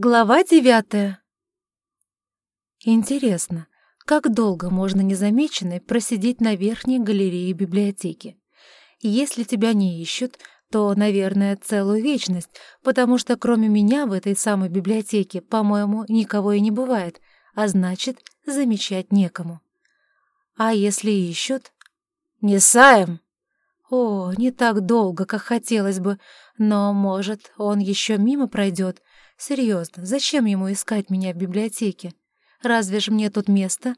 Глава девятая. Интересно, как долго можно незамеченной просидеть на верхней галерее библиотеки? Если тебя не ищут, то, наверное, целую вечность, потому что кроме меня в этой самой библиотеке, по-моему, никого и не бывает, а значит, замечать некому. А если ищут? Не саем! О, не так долго, как хотелось бы, но, может, он еще мимо пройдет, Серьезно, зачем ему искать меня в библиотеке? Разве ж мне тут место?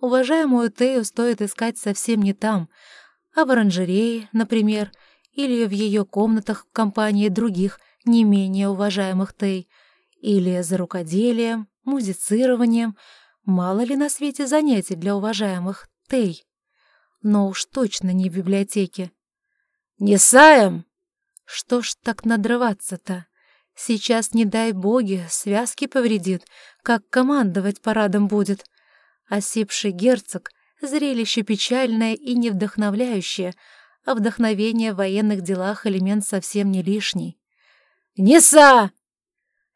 Уважаемую Тею стоит искать совсем не там, а в оранжерее, например, или в ее комнатах в компании других, не менее уважаемых Тей, или за рукоделием, музицированием. Мало ли на свете занятий для уважаемых Тей. Но уж точно не в библиотеке. «Не саем!» Что ж так надрываться-то? Сейчас, не дай боги, связки повредит, как командовать парадом будет. Осипший герцог — зрелище печальное и не вдохновляющее, а вдохновение в военных делах элемент совсем не лишний. «Неса!»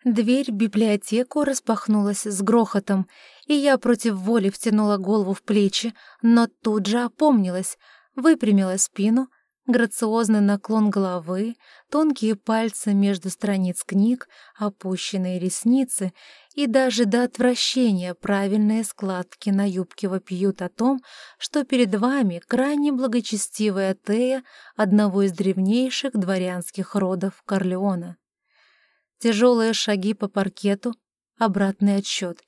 Дверь в библиотеку распахнулась с грохотом, и я против воли втянула голову в плечи, но тут же опомнилась, выпрямила спину Грациозный наклон головы, тонкие пальцы между страниц книг, опущенные ресницы и даже до отвращения правильные складки на юбке вопиют о том, что перед вами крайне благочестивая Тея одного из древнейших дворянских родов Корлеона. Тяжелые шаги по паркету, обратный отсчет,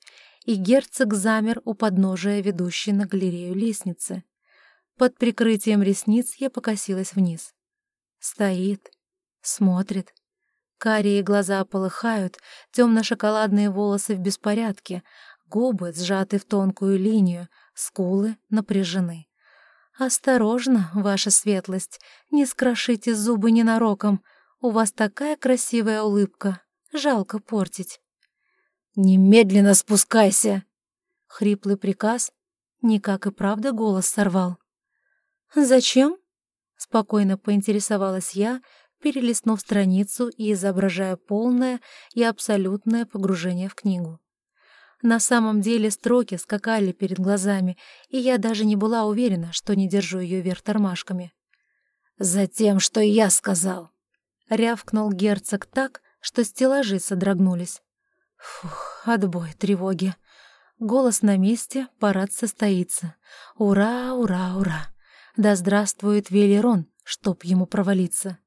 и герцог замер у подножия ведущей на галерею лестницы. Под прикрытием ресниц я покосилась вниз. Стоит, смотрит. Карие глаза полыхают, темно-шоколадные волосы в беспорядке, губы сжаты в тонкую линию, скулы напряжены. «Осторожно, ваша светлость, не скрошите зубы ненароком, у вас такая красивая улыбка, жалко портить». «Немедленно спускайся!» Хриплый приказ, никак и правда голос сорвал. «Зачем?» — спокойно поинтересовалась я, перелистнув страницу и изображая полное и абсолютное погружение в книгу. На самом деле строки скакали перед глазами, и я даже не была уверена, что не держу ее вверх тормашками. «Затем, что я сказал!» — рявкнул герцог так, что стеллажи содрогнулись. Фух, отбой тревоги. Голос на месте, парад состоится. Ура, ура, ура! Да здравствует Велерон, чтоб ему провалиться.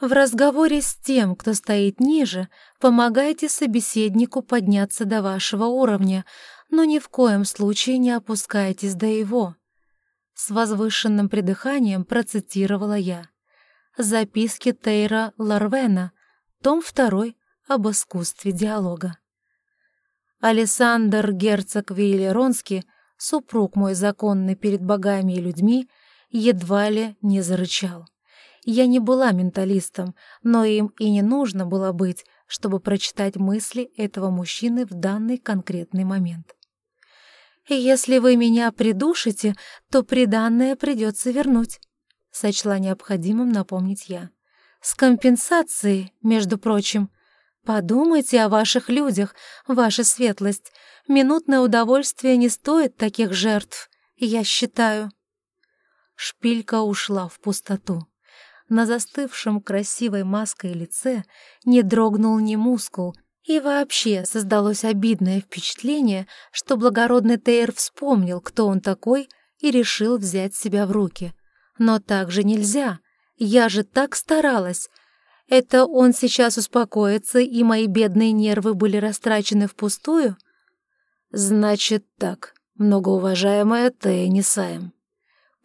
В разговоре с тем, кто стоит ниже, помогайте собеседнику подняться до вашего уровня, но ни в коем случае не опускайтесь до его. С возвышенным придыханием процитировала я. Записки Тейра Ларвена, том 2 об искусстве диалога. Александр Герцог Вейлеронский, супруг мой законный перед богами и людьми, едва ли не зарычал. Я не была менталистом, но им и не нужно было быть, чтобы прочитать мысли этого мужчины в данный конкретный момент. «Если вы меня придушите, то приданное придется вернуть», — сочла необходимым напомнить я. «С компенсацией, между прочим. Подумайте о ваших людях, ваша светлость. Минутное удовольствие не стоит таких жертв, я считаю». Шпилька ушла в пустоту. На застывшем красивой маской лице не дрогнул ни мускул, и вообще создалось обидное впечатление, что благородный Тейр вспомнил, кто он такой, и решил взять себя в руки. Но так же нельзя. Я же так старалась. Это он сейчас успокоится, и мои бедные нервы были растрачены впустую? Значит так, многоуважаемая Тея Несаем.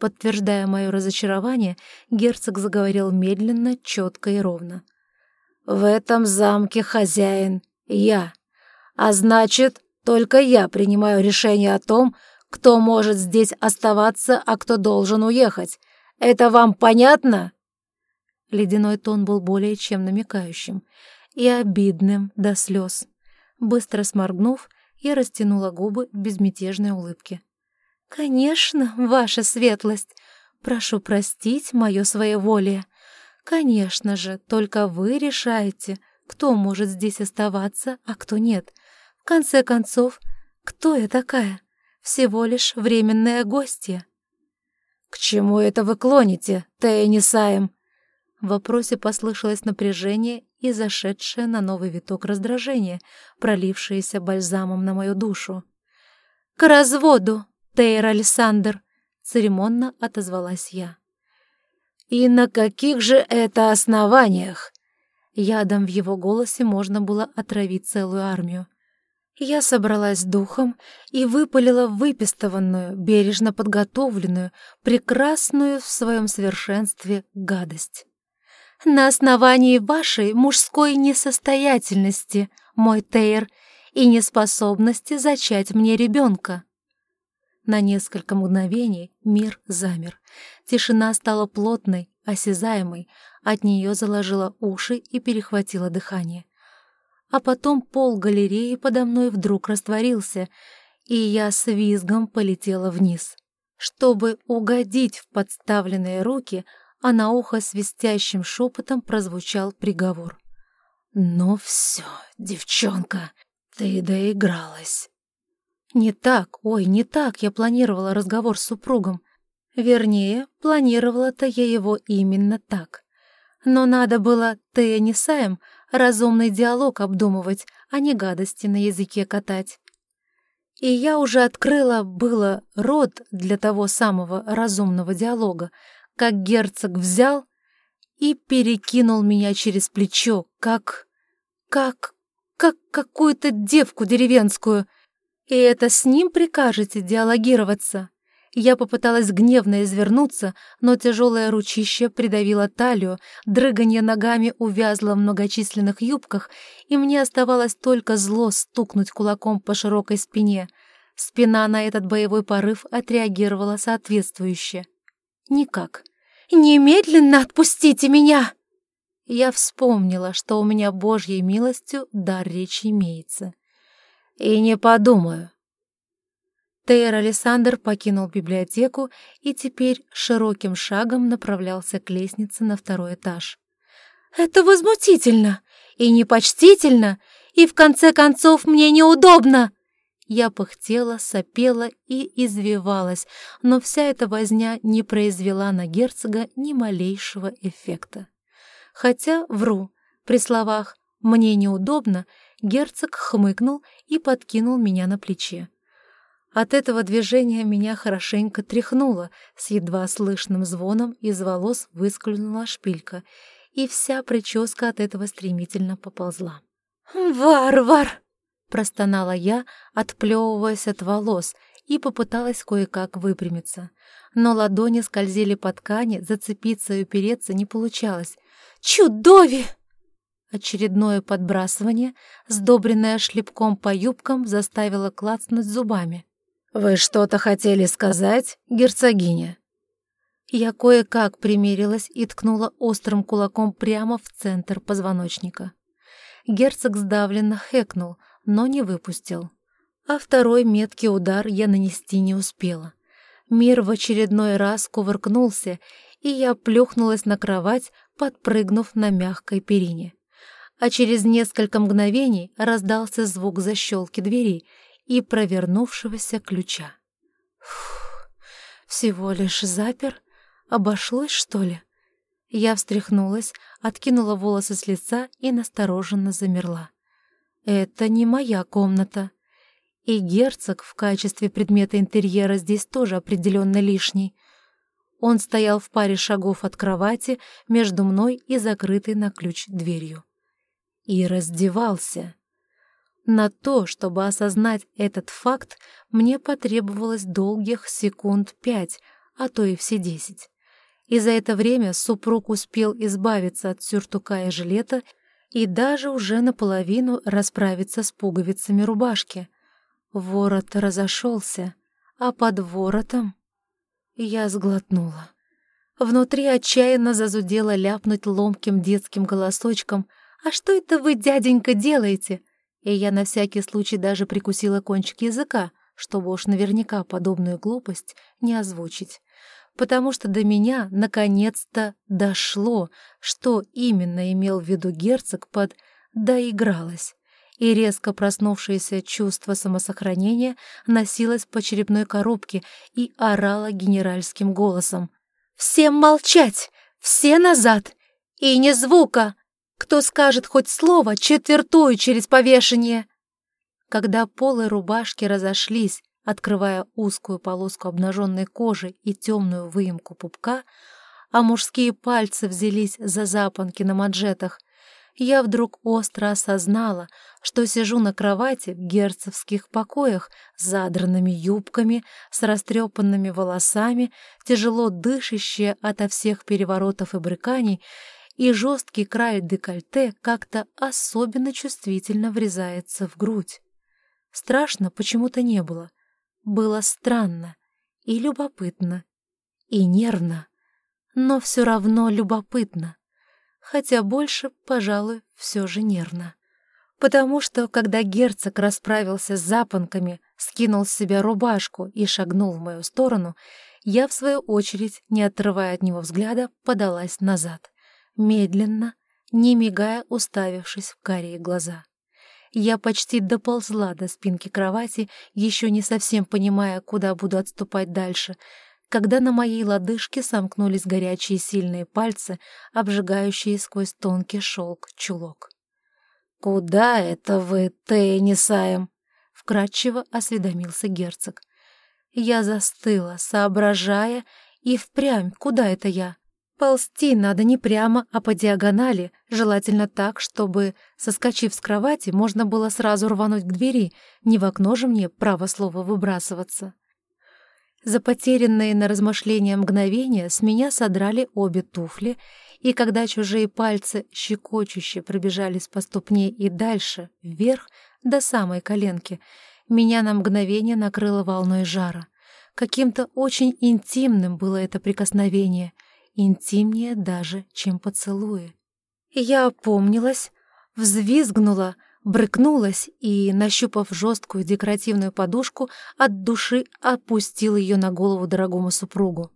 Подтверждая мое разочарование, герцог заговорил медленно, четко и ровно. «В этом замке хозяин я, а значит, только я принимаю решение о том, кто может здесь оставаться, а кто должен уехать. Это вам понятно?» Ледяной тон был более чем намекающим и обидным до слез. Быстро сморгнув, я растянула губы в безмятежной улыбке. «Конечно, ваша светлость. Прошу простить мое своеволие. Конечно же, только вы решаете, кто может здесь оставаться, а кто нет. В конце концов, кто я такая? Всего лишь временная гостья. «К чему это вы клоните, Теннисаем?» В вопросе послышалось напряжение и зашедшее на новый виток раздражение, пролившееся бальзамом на мою душу. «К разводу, Тейр Александр!» — церемонно отозвалась я. «И на каких же это основаниях?» Ядом в его голосе можно было отравить целую армию. Я собралась духом и выпалила выпистованную, бережно подготовленную, прекрасную в своем совершенстве гадость. «На основании вашей мужской несостоятельности, мой Тейр, и неспособности зачать мне ребенка». На несколько мгновений мир замер. Тишина стала плотной, осязаемой, от нее заложила уши и перехватило дыхание. А потом пол галереи подо мной вдруг растворился, и я с визгом полетела вниз. Чтобы угодить в подставленные руки, а на ухо свистящим шепотом прозвучал приговор. «Ну все, девчонка, ты доигралась». Не так, ой, не так я планировала разговор с супругом. Вернее, планировала-то я его именно так. Но надо было Теонисаем разумный диалог обдумывать, а не гадости на языке катать. И я уже открыла было рот для того самого разумного диалога, как герцог взял и перекинул меня через плечо, как... как... как какую-то девку деревенскую — и это с ним прикажете диалогироваться? Я попыталась гневно извернуться, но тяжелое ручище придавило талию, дрыганье ногами увязло в многочисленных юбках, и мне оставалось только зло стукнуть кулаком по широкой спине. Спина на этот боевой порыв отреагировала соответствующе. Никак. «Немедленно отпустите меня!» Я вспомнила, что у меня Божьей милостью дар речи имеется. «И не подумаю». Тейр Александр покинул библиотеку и теперь широким шагом направлялся к лестнице на второй этаж. «Это возмутительно и непочтительно, и в конце концов мне неудобно!» Я пыхтела, сопела и извивалась, но вся эта возня не произвела на герцога ни малейшего эффекта. Хотя, вру, при словах «мне неудобно» Герцог хмыкнул и подкинул меня на плече. От этого движения меня хорошенько тряхнуло, с едва слышным звоном из волос выскользнула шпилька, и вся прическа от этого стремительно поползла. «Варвар!» — простонала я, отплевываясь от волос, и попыталась кое-как выпрямиться. Но ладони скользили по ткани, зацепиться и упереться не получалось. «Чудови!» Очередное подбрасывание, сдобренное шлепком по юбкам, заставило клацнуть зубами. «Вы что-то хотели сказать, герцогиня?» Я кое-как примерилась и ткнула острым кулаком прямо в центр позвоночника. Герцог сдавленно хэкнул, но не выпустил. А второй меткий удар я нанести не успела. Мир в очередной раз кувыркнулся, и я плюхнулась на кровать, подпрыгнув на мягкой перине а через несколько мгновений раздался звук защелки двери и провернувшегося ключа. Фух, всего лишь запер? Обошлось, что ли? Я встряхнулась, откинула волосы с лица и настороженно замерла. Это не моя комната. И герцог в качестве предмета интерьера здесь тоже определенно лишний. Он стоял в паре шагов от кровати между мной и закрытой на ключ дверью и раздевался. На то, чтобы осознать этот факт, мне потребовалось долгих секунд пять, а то и все десять. И за это время супруг успел избавиться от сюртука и жилета и даже уже наполовину расправиться с пуговицами рубашки. Ворот разошелся, а под воротом я сглотнула. Внутри отчаянно зазудело ляпнуть ломким детским голосочком — «А что это вы, дяденька, делаете?» И я на всякий случай даже прикусила кончик языка, чтобы уж наверняка подобную глупость не озвучить. Потому что до меня наконец-то дошло, что именно имел в виду герцог под доигралась, и резко проснувшееся чувство самосохранения носилось по черепной коробке и орало генеральским голосом. «Всем молчать! Все назад! И не звука! Кто скажет хоть слово, четвертую через повешение!» Когда полы рубашки разошлись, открывая узкую полоску обнаженной кожи и темную выемку пупка, а мужские пальцы взялись за запонки на манжетах, я вдруг остро осознала, что сижу на кровати в герцовских покоях с задранными юбками, с растрепанными волосами, тяжело дышащая ото всех переворотов и брыканий, и жесткий край декольте как-то особенно чувствительно врезается в грудь. Страшно почему-то не было. Было странно и любопытно, и нервно, но все равно любопытно хотя больше, пожалуй, все же нервно. Потому что, когда герцог расправился с запонками, скинул с себя рубашку и шагнул в мою сторону, я, в свою очередь, не отрывая от него взгляда, подалась назад, медленно, не мигая, уставившись в карие глаза. Я почти доползла до спинки кровати, еще не совсем понимая, куда буду отступать дальше, когда на моей лодыжке сомкнулись горячие сильные пальцы, обжигающие сквозь тонкий шелк чулок. «Куда это вы, Теннисаем?» — вкратчиво осведомился герцог. Я застыла, соображая, и впрямь, куда это я? Ползти надо не прямо, а по диагонали, желательно так, чтобы, соскочив с кровати, можно было сразу рвануть к двери, не в окно же мне, право слово, выбрасываться. За потерянные на размышления мгновения с меня содрали обе туфли, и когда чужие пальцы щекочуще пробежались по ступне и дальше, вверх, до самой коленки, меня на мгновение накрыло волной жара. Каким-то очень интимным было это прикосновение, интимнее даже, чем поцелуи. Я опомнилась, взвизгнула — брыкнулась и, нащупав жесткую декоративную подушку, от души опустила ее на голову дорогому супругу.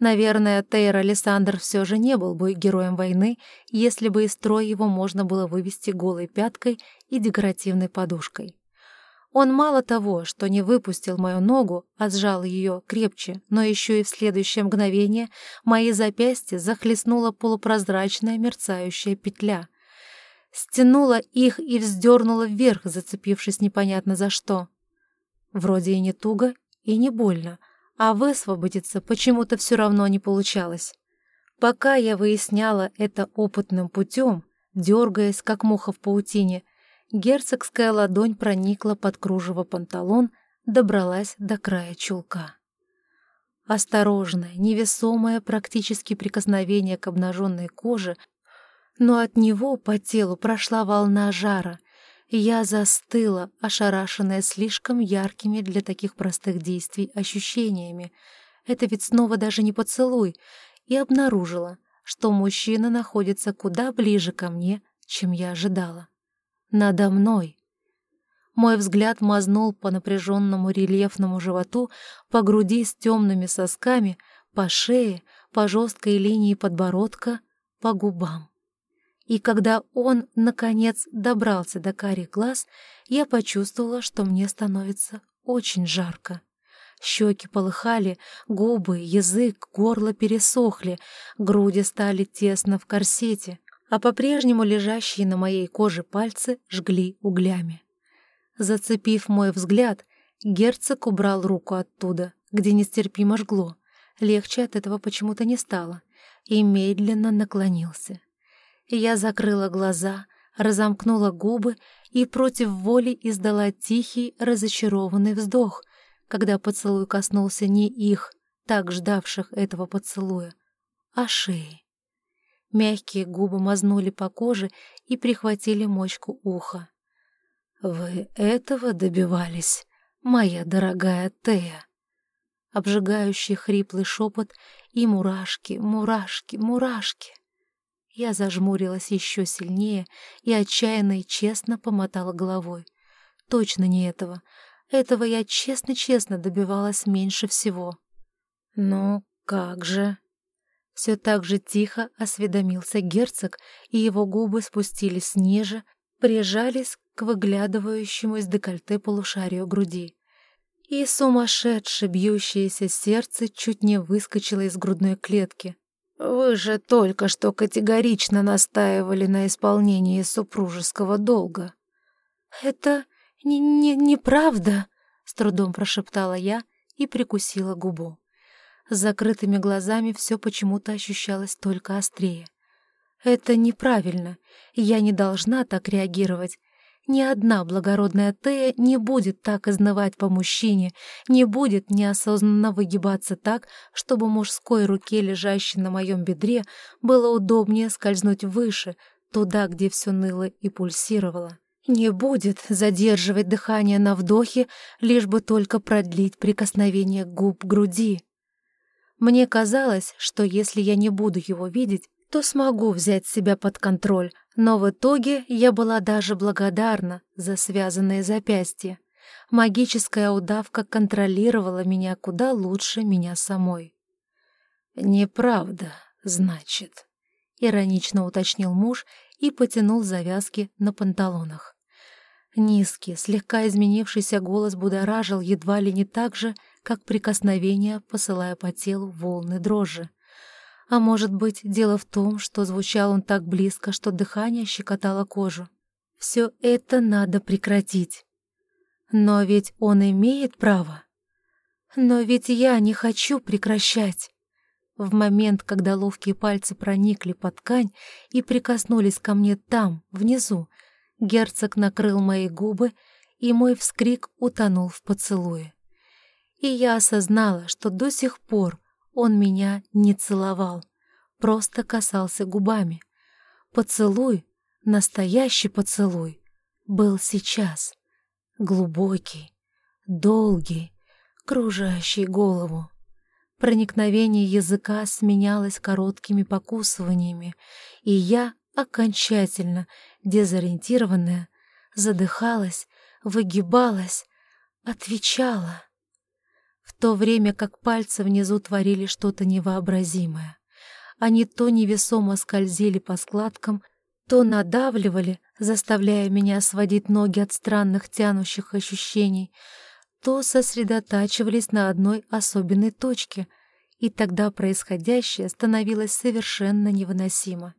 Наверное, Тейр Александр все же не был бы героем войны, если бы из строя его можно было вывести голой пяткой и декоративной подушкой. Он мало того, что не выпустил мою ногу, а сжал ее крепче, но еще и в следующее мгновение мои запястья захлестнула полупрозрачная мерцающая петля — стянула их и вздернула вверх, зацепившись непонятно за что. Вроде и не туго, и не больно, а высвободиться почему-то все равно не получалось. Пока я выясняла это опытным путем, дергаясь, как муха в паутине, герцогская ладонь проникла под кружево панталон, добралась до края чулка. Осторожное, невесомое практически прикосновение к обнаженной коже но от него по телу прошла волна жара. Я застыла, ошарашенная слишком яркими для таких простых действий ощущениями. Это ведь снова даже не поцелуй, и обнаружила, что мужчина находится куда ближе ко мне, чем я ожидала. Надо мной. Мой взгляд мазнул по напряженному рельефному животу, по груди с темными сосками, по шее, по жесткой линии подбородка, по губам. И когда он, наконец, добрался до карих глаз, я почувствовала, что мне становится очень жарко. Щеки полыхали, губы, язык, горло пересохли, груди стали тесно в корсете, а по-прежнему лежащие на моей коже пальцы жгли углями. Зацепив мой взгляд, герцог убрал руку оттуда, где нестерпимо жгло. Легче от этого почему-то не стало, и медленно наклонился. Я закрыла глаза, разомкнула губы и против воли издала тихий, разочарованный вздох, когда поцелуй коснулся не их, так ждавших этого поцелуя, а шеи. Мягкие губы мазнули по коже и прихватили мочку уха. «Вы этого добивались, моя дорогая Тея?» Обжигающий хриплый шепот и мурашки, мурашки, мурашки. Я зажмурилась еще сильнее и отчаянно и честно помотала головой. Точно не этого. Этого я честно-честно добивалась меньше всего. «Ну, как же?» Все так же тихо осведомился герцог, и его губы спустились ниже, прижались к выглядывающему из декольте полушарию груди. И сумасшедше бьющееся сердце чуть не выскочило из грудной клетки. «Вы же только что категорично настаивали на исполнении супружеского долга». «Это не не неправда», — с трудом прошептала я и прикусила губу. С закрытыми глазами все почему-то ощущалось только острее. «Это неправильно. Я не должна так реагировать. Ни одна благородная Тея не будет так изнывать по мужчине, не будет неосознанно выгибаться так, чтобы мужской руке, лежащей на моем бедре, было удобнее скользнуть выше, туда, где все ныло и пульсировало. Не будет задерживать дыхание на вдохе, лишь бы только продлить прикосновение губ к груди. Мне казалось, что если я не буду его видеть, то смогу взять себя под контроль, но в итоге я была даже благодарна за связанные запястья. Магическая удавка контролировала меня куда лучше меня самой. «Неправда, значит», — иронично уточнил муж и потянул завязки на панталонах. Низкий, слегка изменившийся голос будоражил едва ли не так же, как прикосновение, посылая по телу волны дрожи. А может быть, дело в том, что звучал он так близко, что дыхание щекотало кожу. Все это надо прекратить. Но ведь он имеет право. Но ведь я не хочу прекращать. В момент, когда ловкие пальцы проникли под ткань и прикоснулись ко мне там, внизу, герцог накрыл мои губы, и мой вскрик утонул в поцелуе. И я осознала, что до сих пор он меня не целовал, просто касался губами. Поцелуй, настоящий поцелуй, был сейчас. Глубокий, долгий, кружащий голову. Проникновение языка сменялось короткими покусываниями, и я, окончательно дезориентированная, задыхалась, выгибалась, отвечала то время как пальцы внизу творили что-то невообразимое. Они то невесомо скользили по складкам, то надавливали, заставляя меня сводить ноги от странных тянущих ощущений, то сосредотачивались на одной особенной точке, и тогда происходящее становилось совершенно невыносимо.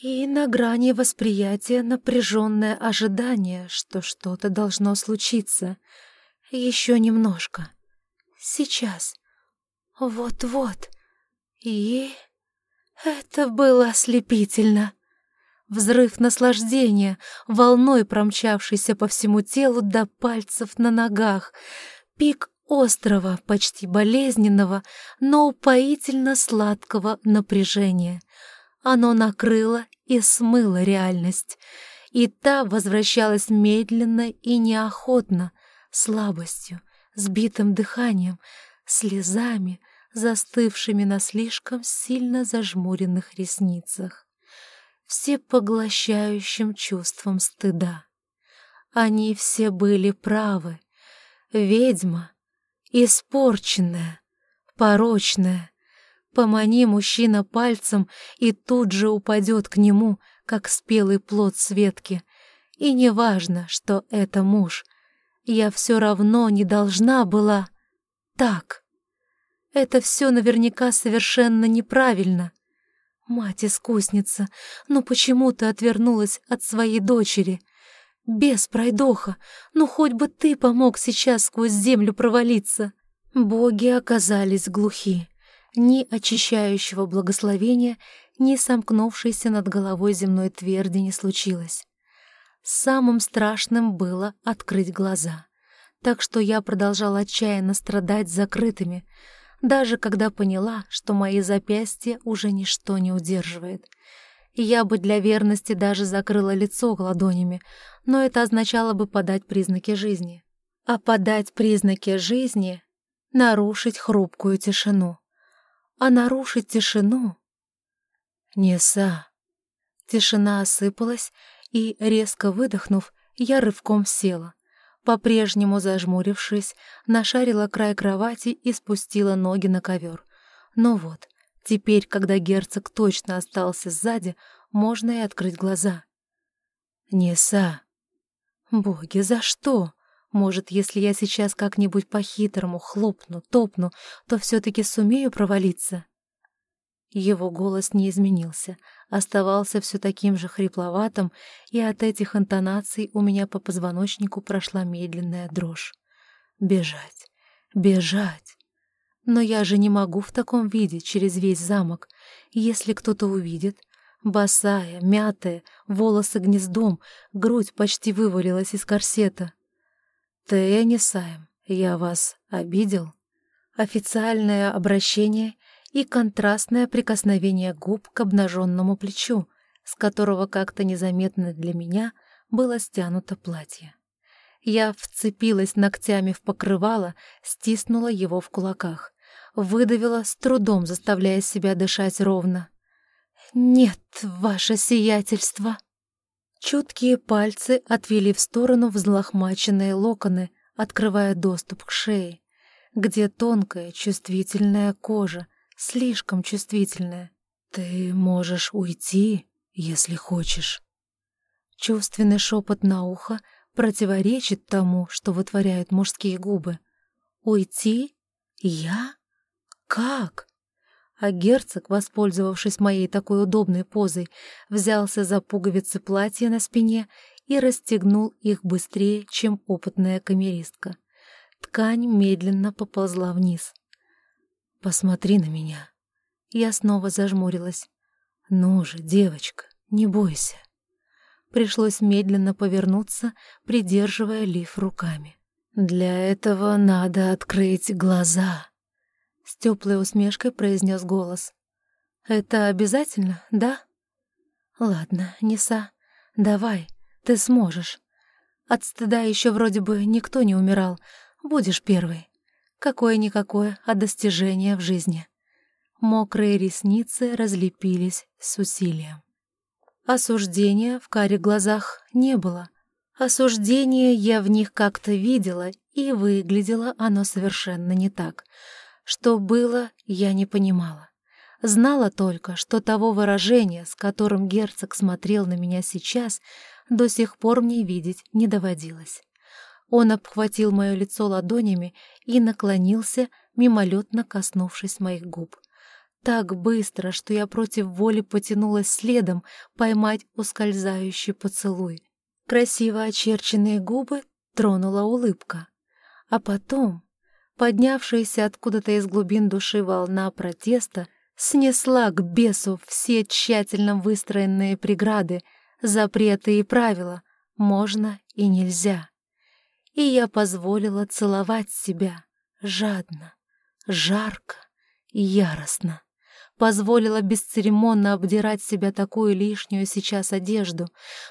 И на грани восприятия напряженное ожидание, что что-то должно случиться. Еще немножко. Сейчас. Вот-вот. И... Это было ослепительно. Взрыв наслаждения, волной промчавшийся по всему телу до пальцев на ногах. Пик острого, почти болезненного, но упоительно сладкого напряжения. Оно накрыло и смыло реальность, и та возвращалась медленно и неохотно, слабостью, сбитым дыханием, слезами, застывшими на слишком сильно зажмуренных ресницах, всепоглощающим чувством стыда. Они все были правы. Ведьма, испорченная, порочная. Помани мужчина пальцем и тут же упадет к нему, как спелый плод Светки. И неважно, что это муж, я все равно не должна была так. Это все наверняка совершенно неправильно. Мать-искусница, ну почему ты отвернулась от своей дочери? Без пройдоха, ну хоть бы ты помог сейчас сквозь землю провалиться. Боги оказались глухи. Ни очищающего благословения, ни сомкнувшейся над головой земной тверди не случилось. Самым страшным было открыть глаза. Так что я продолжала отчаянно страдать закрытыми, даже когда поняла, что мои запястья уже ничто не удерживает. Я бы для верности даже закрыла лицо ладонями, но это означало бы подать признаки жизни. А подать признаки жизни — нарушить хрупкую тишину. А нарушить тишину... Неса. Тишина осыпалась, и, резко выдохнув, я рывком села. По-прежнему зажмурившись, нашарила край кровати и спустила ноги на ковер. Ну вот, теперь, когда герцог точно остался сзади, можно и открыть глаза. Неса. Боги, за что? Может, если я сейчас как-нибудь по-хитрому хлопну, топну, то все-таки сумею провалиться? Его голос не изменился, оставался все таким же хрипловатым, и от этих интонаций у меня по позвоночнику прошла медленная дрожь. Бежать, бежать. Но я же не могу в таком виде через весь замок. Если кто-то увидит... Босая, мятая, волосы гнездом, грудь почти вывалилась из корсета. «Теннисаем, я вас обидел?» Официальное обращение и контрастное прикосновение губ к обнаженному плечу, с которого как-то незаметно для меня было стянуто платье. Я вцепилась ногтями в покрывало, стиснула его в кулаках. Выдавила, с трудом заставляя себя дышать ровно. «Нет, ваше сиятельство!» Чуткие пальцы отвели в сторону взлохмаченные локоны, открывая доступ к шее, где тонкая, чувствительная кожа, слишком чувствительная. «Ты можешь уйти, если хочешь». Чувственный шепот на ухо противоречит тому, что вытворяют мужские губы. «Уйти? Я? Как?» а герцог, воспользовавшись моей такой удобной позой, взялся за пуговицы платья на спине и расстегнул их быстрее, чем опытная камеристка. Ткань медленно поползла вниз. «Посмотри на меня». Я снова зажмурилась. «Ну же, девочка, не бойся». Пришлось медленно повернуться, придерживая лиф руками. «Для этого надо открыть глаза», с теплой усмешкой произнес голос. «Это обязательно, да?» «Ладно, Неса, давай, ты сможешь. От стыда еще вроде бы никто не умирал, будешь первый. Какое-никакое, а достижение в жизни». Мокрые ресницы разлепились с усилием. Осуждения в каре глазах не было. Осуждение я в них как-то видела, и выглядело оно совершенно не так — что было, я не понимала. Знала только, что того выражения, с которым герцог смотрел на меня сейчас, до сих пор мне видеть не доводилось. Он обхватил мое лицо ладонями и наклонился, мимолетно коснувшись моих губ. Так быстро, что я против воли потянулась следом поймать ускользающий поцелуй. Красиво очерченные губы тронула улыбка. А потом Поднявшаяся откуда-то из глубин души волна протеста снесла к бесу все тщательно выстроенные преграды, запреты и правила, можно и нельзя. И я позволила целовать себя жадно, жарко и яростно. Позволила бесцеремонно обдирать себя такую лишнюю сейчас одежду,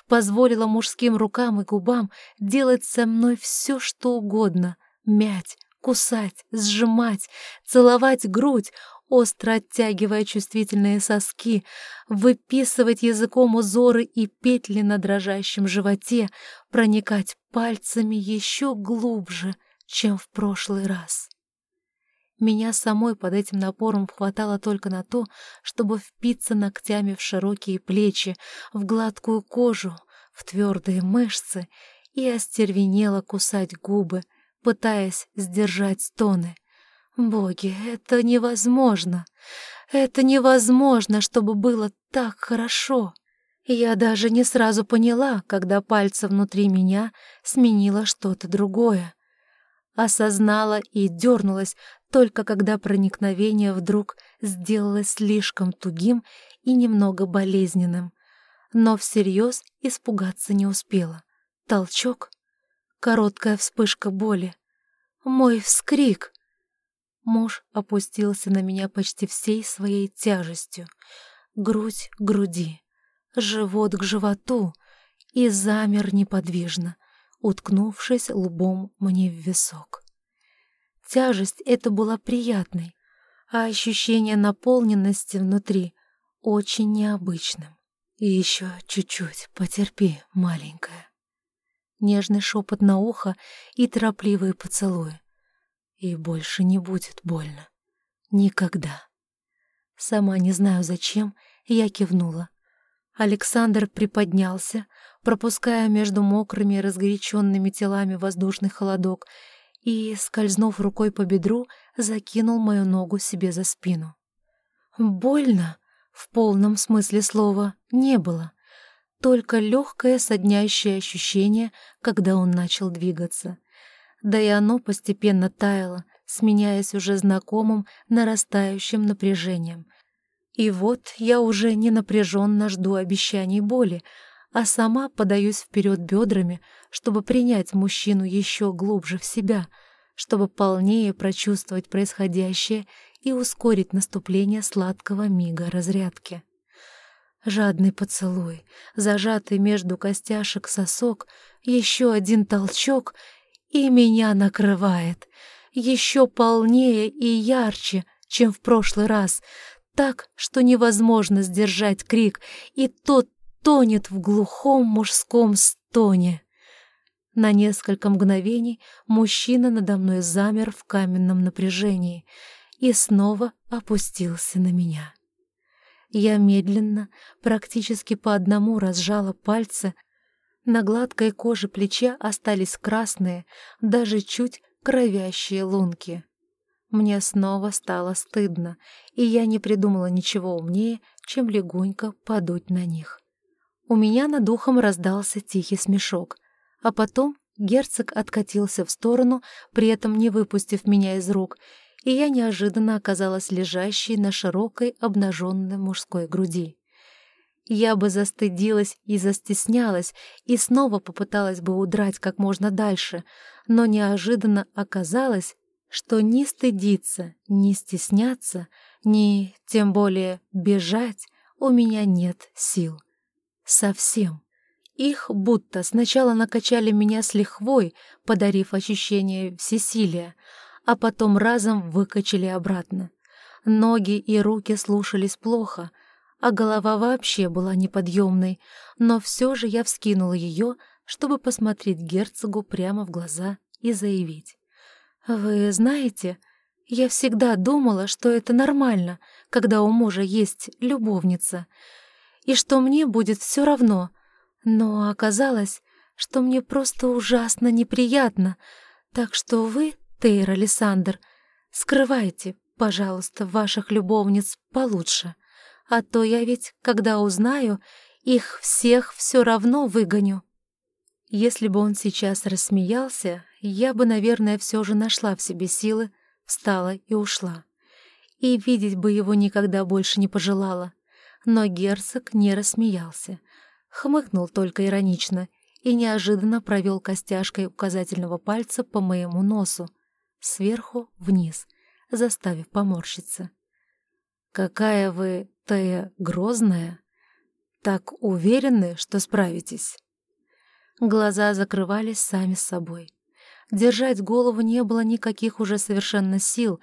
позволила мужским рукам и губам делать со мной все, что угодно, мять, кусать, сжимать, целовать грудь, остро оттягивая чувствительные соски, выписывать языком узоры и петли на дрожащем животе, проникать пальцами еще глубже, чем в прошлый раз. Меня самой под этим напором хватало только на то, чтобы впиться ногтями в широкие плечи, в гладкую кожу, в твердые мышцы и остервенело кусать губы, пытаясь сдержать стоны. «Боги, это невозможно! Это невозможно, чтобы было так хорошо!» Я даже не сразу поняла, когда пальцы внутри меня сменило что-то другое. Осознала и дернулась только когда проникновение вдруг сделалось слишком тугим и немного болезненным. Но всерьез испугаться не успела. Толчок, Короткая вспышка боли. Мой вскрик. Муж опустился на меня почти всей своей тяжестью. Грудь к груди, живот к животу и замер неподвижно, уткнувшись лбом мне в висок. Тяжесть эта была приятной, а ощущение наполненности внутри очень необычным. И еще чуть-чуть потерпи, маленькая нежный шепот на ухо и торопливые поцелуи. И больше не будет больно. Никогда. Сама не знаю зачем, я кивнула. Александр приподнялся, пропуская между мокрыми и разгоряченными телами воздушный холодок и, скользнув рукой по бедру, закинул мою ногу себе за спину. Больно, в полном смысле слова, не было, только легкое соднящее ощущение, когда он начал двигаться. Да и оно постепенно таяло, сменяясь уже знакомым нарастающим напряжением. И вот я уже не напряженно жду обещаний боли, а сама подаюсь вперед бедрами, чтобы принять мужчину еще глубже в себя, чтобы полнее прочувствовать происходящее и ускорить наступление сладкого мига разрядки. Жадный поцелуй, зажатый между костяшек сосок, еще один толчок, и меня накрывает. Еще полнее и ярче, чем в прошлый раз, так, что невозможно сдержать крик, и тот тонет в глухом мужском стоне. На несколько мгновений мужчина надо мной замер в каменном напряжении и снова опустился на меня. Я медленно, практически по одному разжала пальцы, на гладкой коже плеча остались красные, даже чуть кровящие лунки. Мне снова стало стыдно, и я не придумала ничего умнее, чем легонько подуть на них. У меня над ухом раздался тихий смешок, а потом герцог откатился в сторону, при этом не выпустив меня из рук, и я неожиданно оказалась лежащей на широкой обнаженной мужской груди. Я бы застыдилась и застеснялась, и снова попыталась бы удрать как можно дальше, но неожиданно оказалось, что ни стыдиться, ни стесняться, ни, тем более, бежать у меня нет сил. Совсем. Их будто сначала накачали меня с лихвой, подарив ощущение всесилия, а потом разом выкачали обратно. Ноги и руки слушались плохо, а голова вообще была неподъемной, но все же я вскинула ее, чтобы посмотреть герцогу прямо в глаза и заявить. «Вы знаете, я всегда думала, что это нормально, когда у мужа есть любовница — и что мне будет все равно. Но оказалось, что мне просто ужасно неприятно, так что вы, Тейр Александр, скрывайте, пожалуйста, ваших любовниц получше, а то я ведь, когда узнаю, их всех все равно выгоню. Если бы он сейчас рассмеялся, я бы, наверное, все же нашла в себе силы, встала и ушла. И видеть бы его никогда больше не пожелала но герцог не рассмеялся, хмыкнул только иронично и неожиданно провел костяшкой указательного пальца по моему носу, сверху вниз, заставив поморщиться. «Какая вы, Тея, грозная! Так уверены, что справитесь?» Глаза закрывались сами собой. Держать голову не было никаких уже совершенно сил,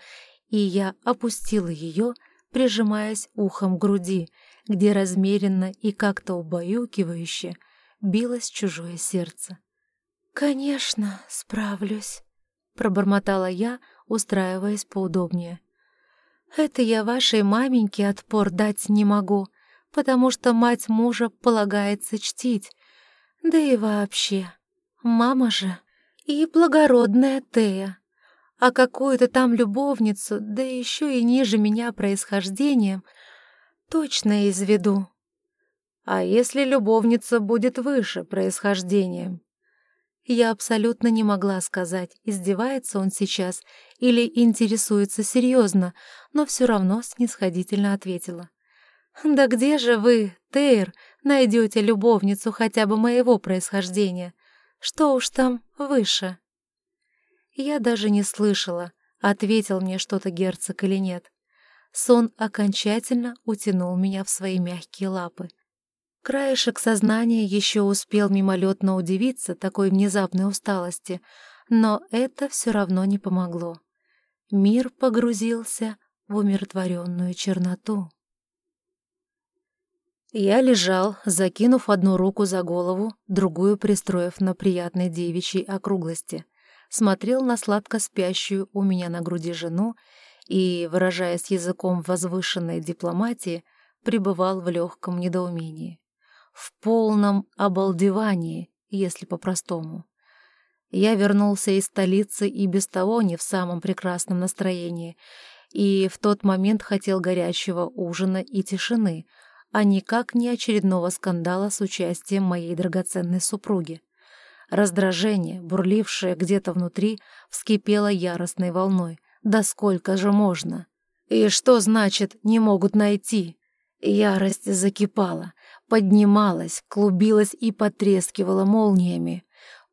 и я опустила ее, прижимаясь ухом к груди, где размеренно и как-то убаюкивающе билось чужое сердце. «Конечно, справлюсь», — пробормотала я, устраиваясь поудобнее. «Это я вашей маменьке отпор дать не могу, потому что мать мужа полагается чтить. Да и вообще, мама же и благородная Тея. А какую-то там любовницу, да еще и ниже меня происхождением — точно изведу. А если любовница будет выше происхождением? Я абсолютно не могла сказать, издевается он сейчас или интересуется серьезно, но все равно снисходительно ответила. «Да где же вы, Тейр, найдете любовницу хотя бы моего происхождения? Что уж там выше?» Я даже не слышала, ответил мне что-то герцог или нет. Сон окончательно утянул меня в свои мягкие лапы. Краешек сознания еще успел мимолетно удивиться такой внезапной усталости, но это все равно не помогло. Мир погрузился в умиротворенную черноту. Я лежал, закинув одну руку за голову, другую пристроив на приятной девичьей округлости, смотрел на сладко спящую у меня на груди жену и, выражаясь языком возвышенной дипломатии, пребывал в легком недоумении. В полном обалдевании, если по-простому. Я вернулся из столицы и без того не в самом прекрасном настроении, и в тот момент хотел горячего ужина и тишины, а никак не очередного скандала с участием моей драгоценной супруги. Раздражение, бурлившее где-то внутри, вскипело яростной волной. Да сколько же можно? И что значит «не могут найти»? Ярость закипала, поднималась, клубилась и потрескивала молниями.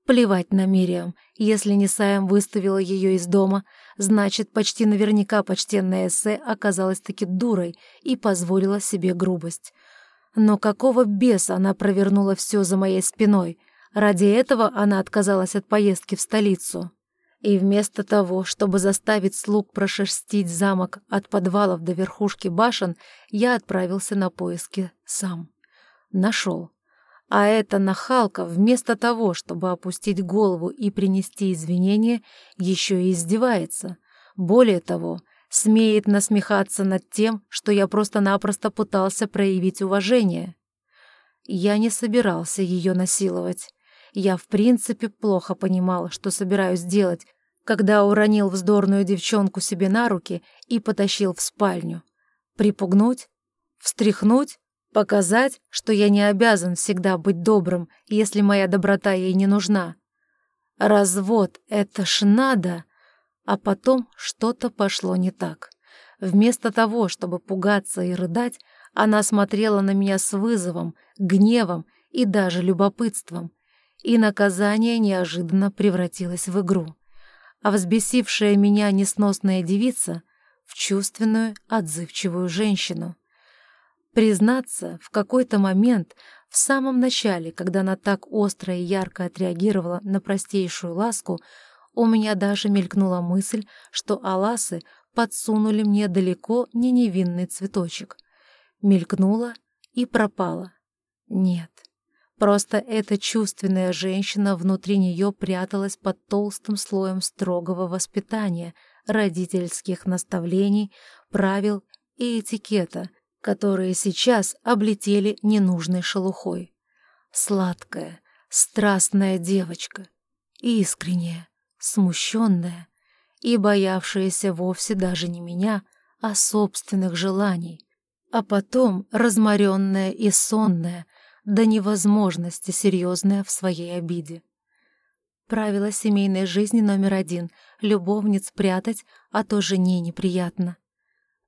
Плевать на Мириам, если Несаем выставила ее из дома, значит, почти наверняка почтенная эссе оказалась-таки дурой и позволила себе грубость. Но какого беса она провернула все за моей спиной? Ради этого она отказалась от поездки в столицу. И вместо того, чтобы заставить слуг прошерстить замок от подвалов до верхушки башен, я отправился на поиски сам. Нашел. А эта нахалка, вместо того, чтобы опустить голову и принести извинения, еще и издевается. Более того, смеет насмехаться над тем, что я просто-напросто пытался проявить уважение. Я не собирался ее насиловать. Я, в принципе, плохо понимал, что собираюсь делать, когда уронил вздорную девчонку себе на руки и потащил в спальню. Припугнуть? Встряхнуть? Показать, что я не обязан всегда быть добрым, если моя доброта ей не нужна. Развод — это ж надо. А потом что-то пошло не так. Вместо того, чтобы пугаться и рыдать, она смотрела на меня с вызовом, гневом и даже любопытством. И наказание неожиданно превратилось в игру. А взбесившая меня несносная девица — в чувственную, отзывчивую женщину — Признаться, в какой-то момент, в самом начале, когда она так остро и ярко отреагировала на простейшую ласку, у меня даже мелькнула мысль, что аласы подсунули мне далеко не невинный цветочек. Мелькнула и пропала. Нет, просто эта чувственная женщина внутри нее пряталась под толстым слоем строгого воспитания, родительских наставлений, правил и этикета — которые сейчас облетели ненужной шелухой. Сладкая, страстная девочка, искренняя, смущенная и боявшаяся вовсе даже не меня, а собственных желаний, а потом разморенная и сонная, до невозможности серьезная в своей обиде. Правило семейной жизни номер один — любовниц прятать, а то жене неприятно.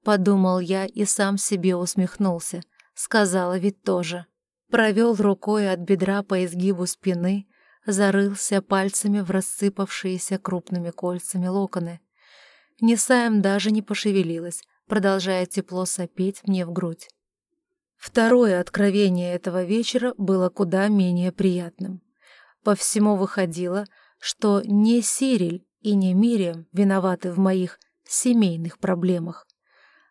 Подумал я и сам себе усмехнулся. Сказала ведь тоже. Провел рукой от бедра по изгибу спины, зарылся пальцами в рассыпавшиеся крупными кольцами локоны. Несаем даже не пошевелилась, продолжая тепло сопеть мне в грудь. Второе откровение этого вечера было куда менее приятным. По всему выходило, что не Сириль и не Мириам виноваты в моих семейных проблемах.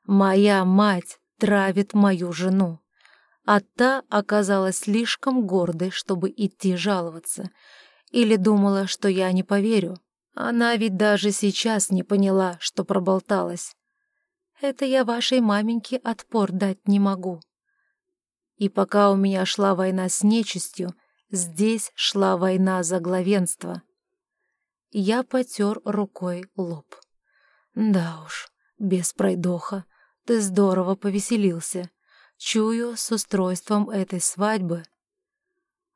Моя мать травит мою жену, а та оказалась слишком гордой, чтобы идти жаловаться, или думала, что я не поверю. Она ведь даже сейчас не поняла, что проболталась. Это я вашей маменьке отпор дать не могу. И пока у меня шла война с нечистью, здесь шла война за главенство. Я потер рукой лоб. Да уж, без пройдоха. Ты здорово повеселился. Чую, с устройством этой свадьбы.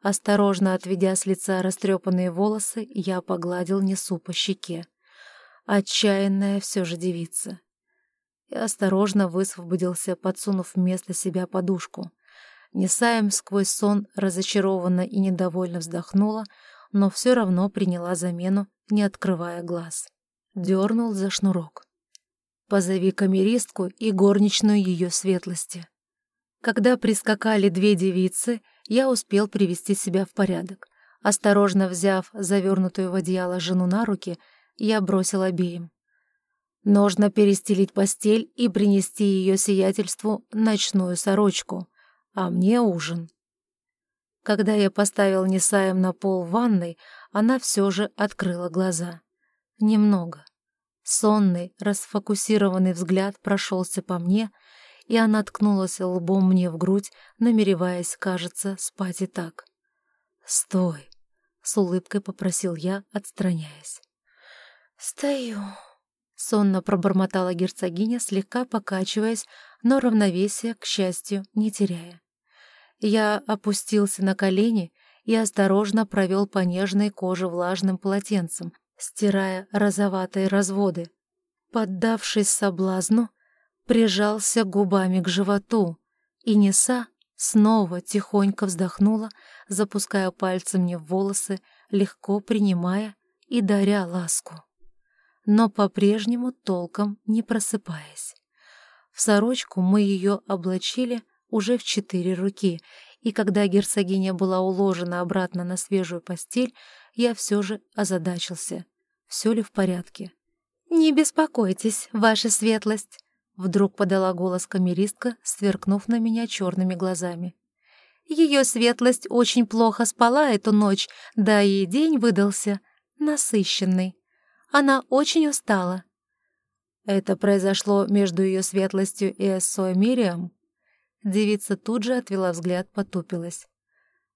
Осторожно отведя с лица растрепанные волосы, я погладил несу по щеке. Отчаянная все же девица. И осторожно высвободился, подсунув вместо себя подушку. Несаем сквозь сон разочарованно и недовольно вздохнула, но все равно приняла замену, не открывая глаз. Дернул за шнурок. Позови камеристку и горничную ее светлости. Когда прискакали две девицы, я успел привести себя в порядок. Осторожно взяв завернутую в одеяло жену на руки, я бросил обеим. Нужно перестелить постель и принести ее сиятельству ночную сорочку, а мне ужин. Когда я поставил Несаем на пол в ванной, она все же открыла глаза. Немного. Сонный, расфокусированный взгляд прошелся по мне, и она ткнулась лбом мне в грудь, намереваясь, кажется, спать и так. «Стой!» — с улыбкой попросил я, отстраняясь. «Стою», — сонно пробормотала герцогиня, слегка покачиваясь, но равновесие, к счастью, не теряя. Я опустился на колени и осторожно провел по нежной коже влажным полотенцем, стирая розоватые разводы. Поддавшись соблазну, прижался губами к животу, и Неса снова тихонько вздохнула, запуская пальцы мне в волосы, легко принимая и даря ласку но по-прежнему толком не просыпаясь. В сорочку мы ее облачили уже в четыре руки, и когда герцогиня была уложена обратно на свежую постель, я все же озадачился. Все ли в порядке? «Не беспокойтесь, ваша светлость», — вдруг подала голос камеристка, сверкнув на меня черными глазами. Ее светлость очень плохо спала эту ночь, да и день выдался насыщенный. Она очень устала». «Это произошло между ее светлостью и Эссой Мириам?» Девица тут же отвела взгляд, потупилась.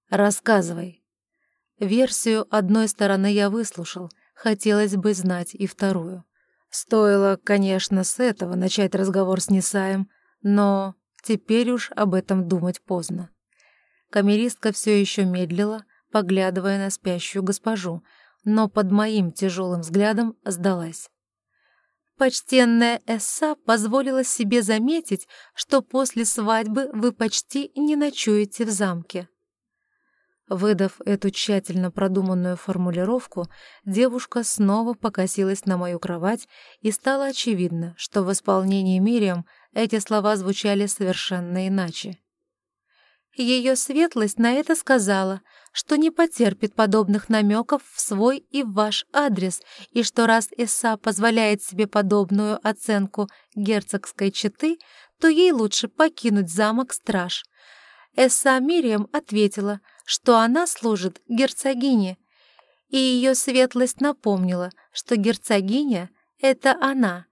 «Рассказывай». Версию одной стороны я выслушал, хотелось бы знать и вторую. Стоило, конечно, с этого начать разговор с Несаем, но теперь уж об этом думать поздно. Камеристка все еще медлила, поглядывая на спящую госпожу, но под моим тяжелым взглядом сдалась. Почтенная Эсса позволила себе заметить, что после свадьбы вы почти не ночуете в замке. Выдав эту тщательно продуманную формулировку, девушка снова покосилась на мою кровать, и стало очевидно, что в исполнении Мириам эти слова звучали совершенно иначе. Ее светлость на это сказала, что не потерпит подобных намеков в свой и в ваш адрес, и что раз Эса позволяет себе подобную оценку герцогской четы, то ей лучше покинуть замок страж. Эса Мириам ответила, что она служит герцогине, и ее светлость напомнила, что герцогиня — это она.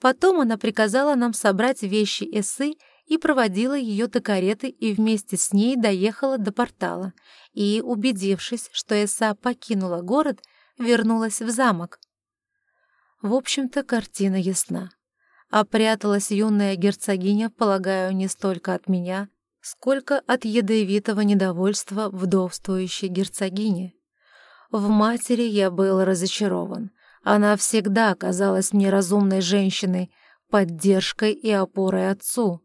Потом она приказала нам собрать вещи Эсы и проводила ее до кареты и вместе с ней доехала до портала и, убедившись, что Эса покинула город, вернулась в замок. В общем-то, картина ясна. А пряталась юная герцогиня, полагаю, не столько от меня, сколько от ядовитого недовольства вдовствующей герцогини. В матери я был разочарован. Она всегда казалась мне разумной женщиной, поддержкой и опорой отцу.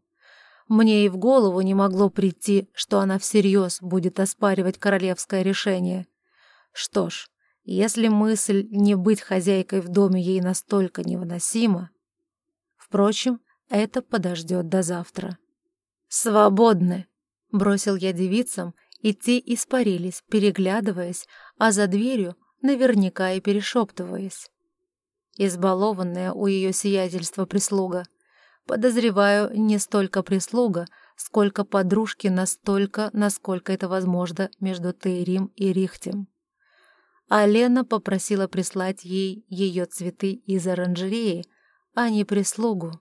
Мне и в голову не могло прийти, что она всерьез будет оспаривать королевское решение. Что ж, если мысль не быть хозяйкой в доме ей настолько невыносима... Впрочем, это подождет до завтра. «Свободны!» — бросил я девицам, и те испарились, переглядываясь, а за дверью наверняка и перешептываясь. Избалованная у ее сиятельства прислуга — Подозреваю, не столько прислуга, сколько подружки настолько, насколько это возможно между Тейрим и Рихтем. А Лена попросила прислать ей ее цветы из оранжереи, а не прислугу.